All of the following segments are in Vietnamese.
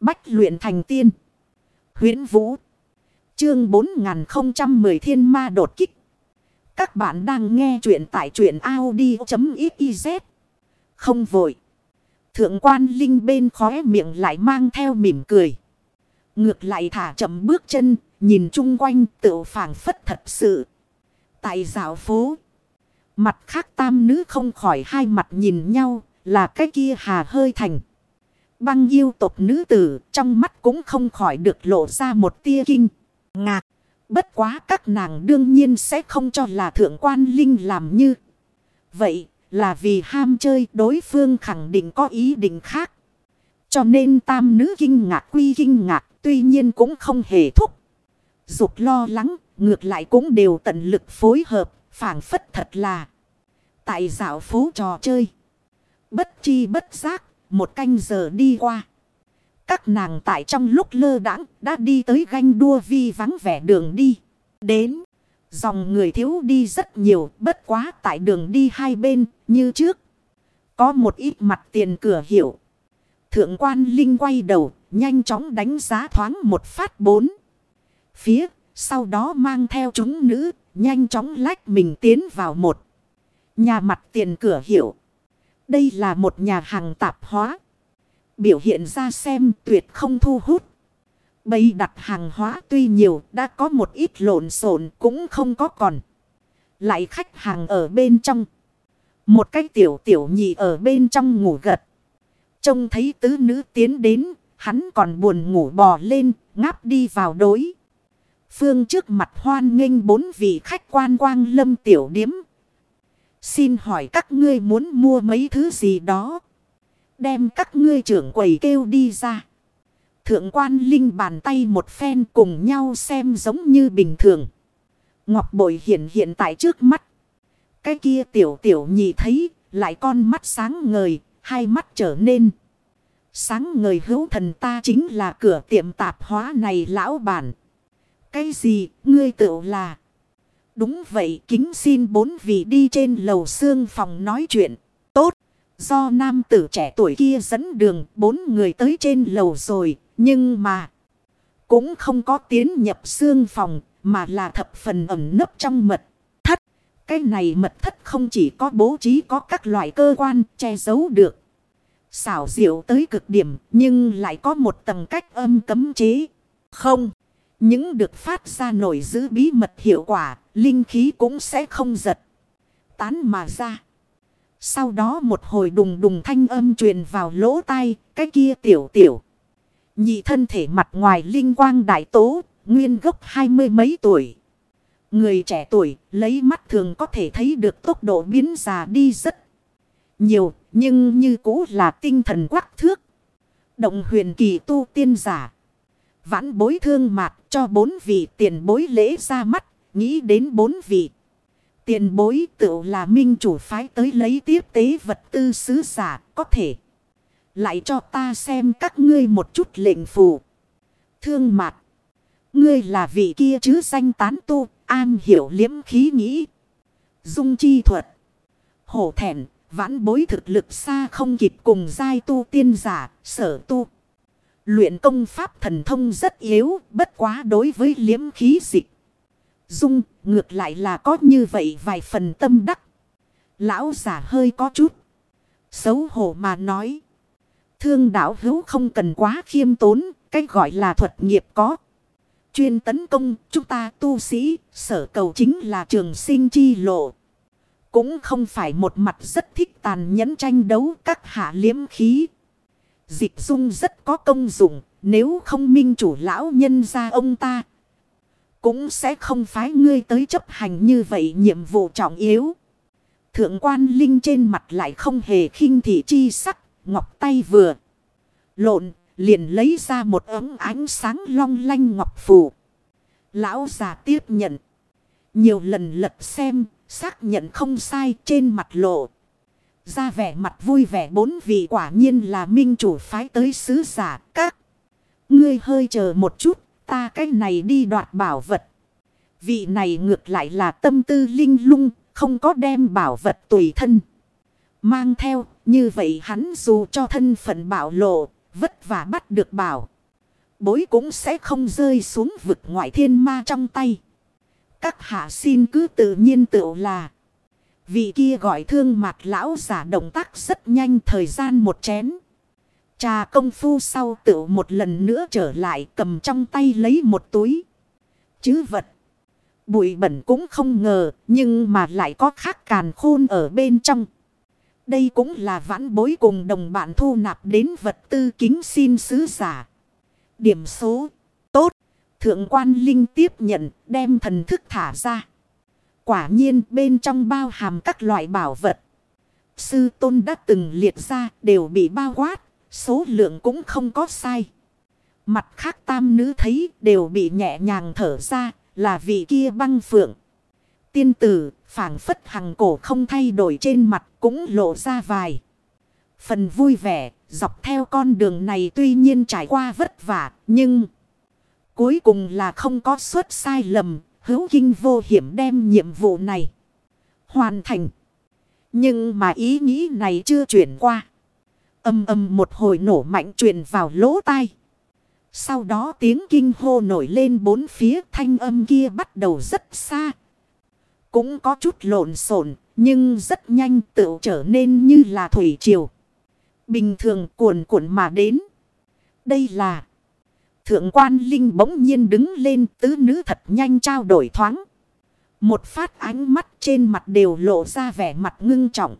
Bách luyện thành tiên. huyễn Vũ. Chương 4010 Thiên Ma đột kích. Các bạn đang nghe truyện tại truyện Audi.xyz. Không vội. Thượng quan Linh bên khóe miệng lại mang theo mỉm cười. Ngược lại thả chậm bước chân, nhìn chung quanh tự phản phất thật sự. Tại dạo phố. Mặt khác tam nữ không khỏi hai mặt nhìn nhau, là cái kia hà hơi thành. Băng yêu tộc nữ tử, trong mắt cũng không khỏi được lộ ra một tia kinh. Ngạc. Bất quá các nàng đương nhiên sẽ không cho là thượng quan linh làm như. Vậy là vì ham chơi, đối phương khẳng định có ý định khác. Cho nên tam nữ kinh ngạc quy kinh ngạc, tuy nhiên cũng không hề thúc. Dục lo lắng, ngược lại cũng đều tận lực phối hợp phản phất thật là. Tại dạo phố trò chơi. Bất chi bất giác một canh giờ đi qua. Các nàng tại trong lúc lơ đãng đã đi tới ganh đua vi vắng vẻ đường đi. Đến. Dòng người thiếu đi rất nhiều. Bất quá tại đường đi hai bên, như trước. Có một ít mặt tiền cửa hiệu. Thượng quan Linh quay đầu. Nhanh chóng đánh giá thoáng một phát bốn. Phía. Sau đó mang theo chúng nữ. Nhanh chóng lách mình tiến vào một. Nhà mặt tiền cửa hiệu. Đây là một nhà hàng tạp hóa. Biểu hiện ra xem tuyệt không thu hút. Bày đặt hàng hóa tuy nhiều đã có một ít lộn xộn cũng không có còn. Lại khách hàng ở bên trong. Một cái tiểu tiểu nhị ở bên trong ngủ gật. Trông thấy tứ nữ tiến đến, hắn còn buồn ngủ bò lên, ngáp đi vào đối. Phương trước mặt hoan nghênh bốn vị khách quan quang lâm tiểu điếm, Xin hỏi các ngươi muốn mua mấy thứ gì đó. Đem các ngươi trưởng quầy kêu đi ra. Thượng quan linh bàn tay một phen cùng nhau xem giống như bình thường. Ngọc bội hiện hiện tại trước mắt. Cái kia tiểu tiểu nhị thấy lại con mắt sáng ngời, hai mắt trở nên. Sáng ngời hữu thần ta chính là cửa tiệm tạp hóa này lão bản. Cái gì ngươi tự là. Đúng vậy kính xin bốn vị đi trên lầu xương phòng nói chuyện. Tốt. Do nam tử trẻ tuổi kia dẫn đường bốn người tới trên lầu rồi. Nhưng mà. Cũng không có tiến nhập xương phòng. Mà là thập phần ẩn nấp trong mật thất. Cái này mật thất không chỉ có bố trí có các loại cơ quan che giấu được. Xảo diệu tới cực điểm. Nhưng lại có một tầng cách âm cấm chế. Không. Những được phát ra nổi giữ bí mật hiệu quả, linh khí cũng sẽ không giật. Tán mà ra. Sau đó một hồi đùng đùng thanh âm truyền vào lỗ tai, cái kia tiểu tiểu. Nhị thân thể mặt ngoài linh quang đại tố, nguyên gốc hai mươi mấy tuổi. Người trẻ tuổi lấy mắt thường có thể thấy được tốc độ biến già đi rất nhiều, nhưng như cũ là tinh thần quắc thước. Động huyền kỳ tu tiên giả. Vãn bối thương mạt cho bốn vị tiền bối lễ ra mắt, nghĩ đến bốn vị. Tiền bối tự là minh chủ phái tới lấy tiếp tế vật tư sứ giả có thể. Lại cho ta xem các ngươi một chút lệnh phù. Thương mạt. Ngươi là vị kia chứ danh tán tu, an hiểu liếm khí nghĩ. Dung chi thuật. Hổ thẹn, vãn bối thực lực xa không kịp cùng giai tu tiên giả, sở tu. Luyện công pháp thần thông rất yếu, bất quá đối với liếm khí dịch. Dung, ngược lại là có như vậy vài phần tâm đắc. Lão giả hơi có chút. Xấu hổ mà nói. Thương đạo hữu không cần quá khiêm tốn, cách gọi là thuật nghiệp có. Chuyên tấn công, chúng ta tu sĩ, sở cầu chính là trường sinh chi lộ. Cũng không phải một mặt rất thích tàn nhẫn tranh đấu các hạ liếm khí. Dịch dung rất có công dụng. Nếu không minh chủ lão nhân ra ông ta. Cũng sẽ không phái ngươi tới chấp hành như vậy nhiệm vụ trọng yếu. Thượng quan linh trên mặt lại không hề khinh thị chi sắc. Ngọc tay vừa. Lộn liền lấy ra một ấm ánh sáng long lanh ngọc phù. Lão già tiếp nhận. Nhiều lần lật xem, xác nhận không sai trên mặt lộ ra vẻ mặt vui vẻ bốn vị quả nhiên là minh chủ phái tới sứ giả các. Ngươi hơi chờ một chút, ta cái này đi đoạt bảo vật. Vị này ngược lại là tâm tư linh lung, không có đem bảo vật tùy thân. Mang theo, như vậy hắn dù cho thân phận bảo lộ, vất vả bắt được bảo. Bối cũng sẽ không rơi xuống vực ngoại thiên ma trong tay. Các hạ xin cứ tự nhiên tự là. Vị kia gọi thương mặt lão giả động tác rất nhanh thời gian một chén. Trà công phu sau tự một lần nữa trở lại cầm trong tay lấy một túi. Chứ vật. Bụi bẩn cũng không ngờ, nhưng mà lại có khắc càn khôn ở bên trong. Đây cũng là vãn bối cùng đồng bạn thu nạp đến vật tư kính xin sứ giả. Điểm số tốt. Thượng quan linh tiếp nhận, đem thần thức thả ra. Quả nhiên, bên trong bao hàm các loại bảo vật. Sư tôn đã từng liệt ra, đều bị bao quát. Số lượng cũng không có sai. Mặt khác tam nữ thấy đều bị nhẹ nhàng thở ra, là vị kia băng phượng. Tiên tử, phảng phất hằng cổ không thay đổi trên mặt cũng lộ ra vài. Phần vui vẻ, dọc theo con đường này tuy nhiên trải qua vất vả, nhưng cuối cùng là không có suất sai lầm, hữu kinh vô hiểm đem nhiệm vụ này hoàn thành. Nhưng mà ý nghĩ này chưa chuyển qua. Âm âm một hồi nổ mạnh truyền vào lỗ tai. Sau đó tiếng kinh hô nổi lên bốn phía, thanh âm kia bắt đầu rất xa. Cũng có chút lộn xộn, nhưng rất nhanh tự trở nên như là thủy triều. Bình thường cuồn cuộn mà đến. Đây là, Thượng quan Linh bỗng nhiên đứng lên, tứ nữ thật nhanh trao đổi thoáng. Một phát ánh mắt trên mặt đều lộ ra vẻ mặt ngưng trọng.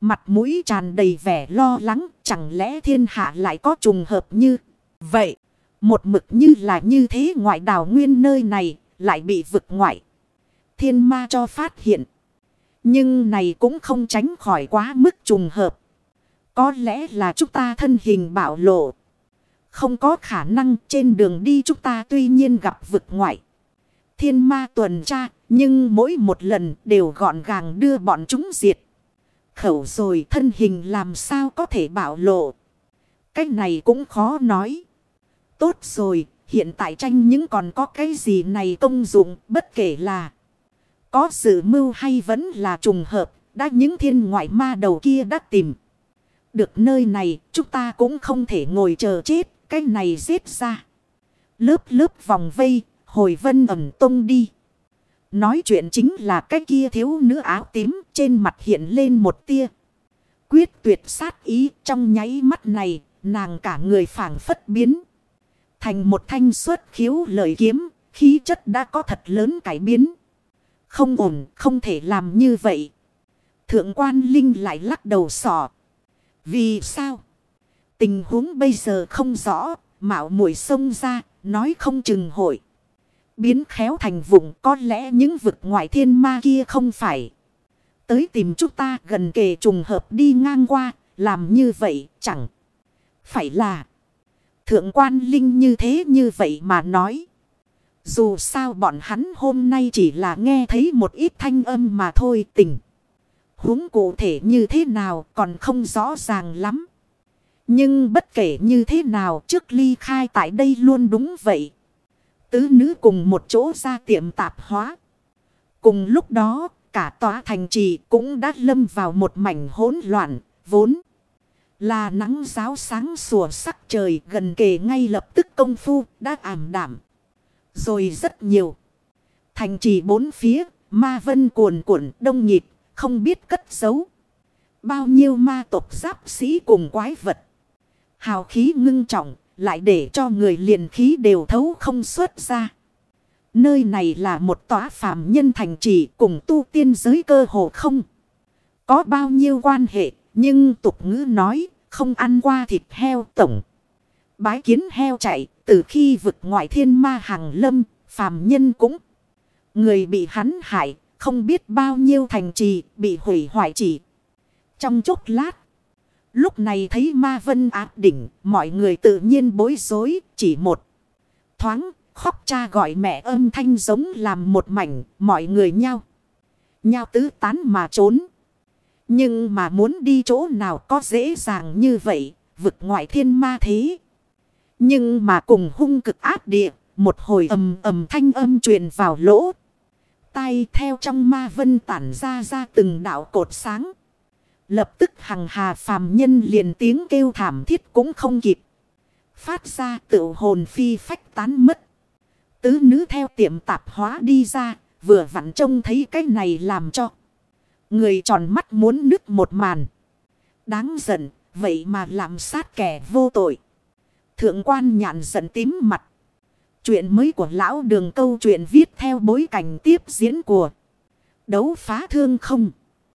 Mặt mũi tràn đầy vẻ lo lắng chẳng lẽ thiên hạ lại có trùng hợp như vậy. Một mực như là như thế ngoại đảo nguyên nơi này lại bị vực ngoại. Thiên ma cho phát hiện. Nhưng này cũng không tránh khỏi quá mức trùng hợp. Có lẽ là chúng ta thân hình bạo lộ. Không có khả năng trên đường đi chúng ta tuy nhiên gặp vực ngoại. Thiên ma tuần tra, nhưng mỗi một lần đều gọn gàng đưa bọn chúng diệt. Khẩu rồi thân hình làm sao có thể bảo lộ. Cái này cũng khó nói. Tốt rồi, hiện tại tranh những còn có cái gì này công dụng bất kể là. Có sự mưu hay vẫn là trùng hợp, đã những thiên ngoại ma đầu kia đã tìm. Được nơi này, chúng ta cũng không thể ngồi chờ chết cái này giết ra. Lớp lớp vòng vây, hồi vân ẩm tung đi. Nói chuyện chính là cái kia thiếu nữ áo tím trên mặt hiện lên một tia. Quyết tuyệt sát ý trong nháy mắt này, nàng cả người phảng phất biến. Thành một thanh xuất khiếu lời kiếm, khí chất đã có thật lớn cải biến. Không ổn, không thể làm như vậy. Thượng quan Linh lại lắc đầu sỏ. Vì sao? Tình huống bây giờ không rõ, mạo muội sông ra, nói không chừng hội. Biến khéo thành vùng có lẽ những vực ngoại thiên ma kia không phải. Tới tìm chúng ta gần kề trùng hợp đi ngang qua, làm như vậy chẳng. Phải là thượng quan linh như thế như vậy mà nói. Dù sao bọn hắn hôm nay chỉ là nghe thấy một ít thanh âm mà thôi tình. huống cụ thể như thế nào còn không rõ ràng lắm. Nhưng bất kể như thế nào trước ly khai tại đây luôn đúng vậy. Tứ nữ cùng một chỗ ra tiệm tạp hóa. Cùng lúc đó, cả tòa thành trì cũng đã lâm vào một mảnh hỗn loạn, vốn. Là nắng giáo sáng sủa sắc trời gần kề ngay lập tức công phu đã ảm đảm. Rồi rất nhiều. Thành trì bốn phía, ma vân cuồn cuộn đông nhịp, không biết cất giấu. Bao nhiêu ma tộc giáp sĩ cùng quái vật. Hào khí ngưng trọng, lại để cho người liền khí đều thấu không xuất ra. Nơi này là một tòa phàm nhân thành trì cùng tu tiên giới cơ hồ không. Có bao nhiêu quan hệ, nhưng tục ngữ nói, không ăn qua thịt heo tổng. Bái kiến heo chạy, từ khi vực ngoại thiên ma hàng lâm, phàm nhân cũng. Người bị hắn hại, không biết bao nhiêu thành trì bị hủy hoại chỉ. Trong chốc lát. Lúc này thấy ma vân áp đỉnh, mọi người tự nhiên bối rối, chỉ một thoáng, khóc cha gọi mẹ âm thanh giống làm một mảnh, mọi người nhau. Nhau tứ tán mà trốn. Nhưng mà muốn đi chỗ nào có dễ dàng như vậy, vực ngoại thiên ma thế. Nhưng mà cùng hung cực ác địa, một hồi ầm ầm thanh âm truyền vào lỗ. Tay theo trong ma vân tản ra ra từng đạo cột sáng. Lập tức hằng hà phàm nhân liền tiếng kêu thảm thiết cũng không kịp. Phát ra tự hồn phi phách tán mất. Tứ nữ theo tiệm tạp hóa đi ra. Vừa vặn trông thấy cái này làm cho. Người tròn mắt muốn nứt một màn. Đáng giận. Vậy mà làm sát kẻ vô tội. Thượng quan nhạn giận tím mặt. Chuyện mới của lão đường câu chuyện viết theo bối cảnh tiếp diễn của đấu phá thương không.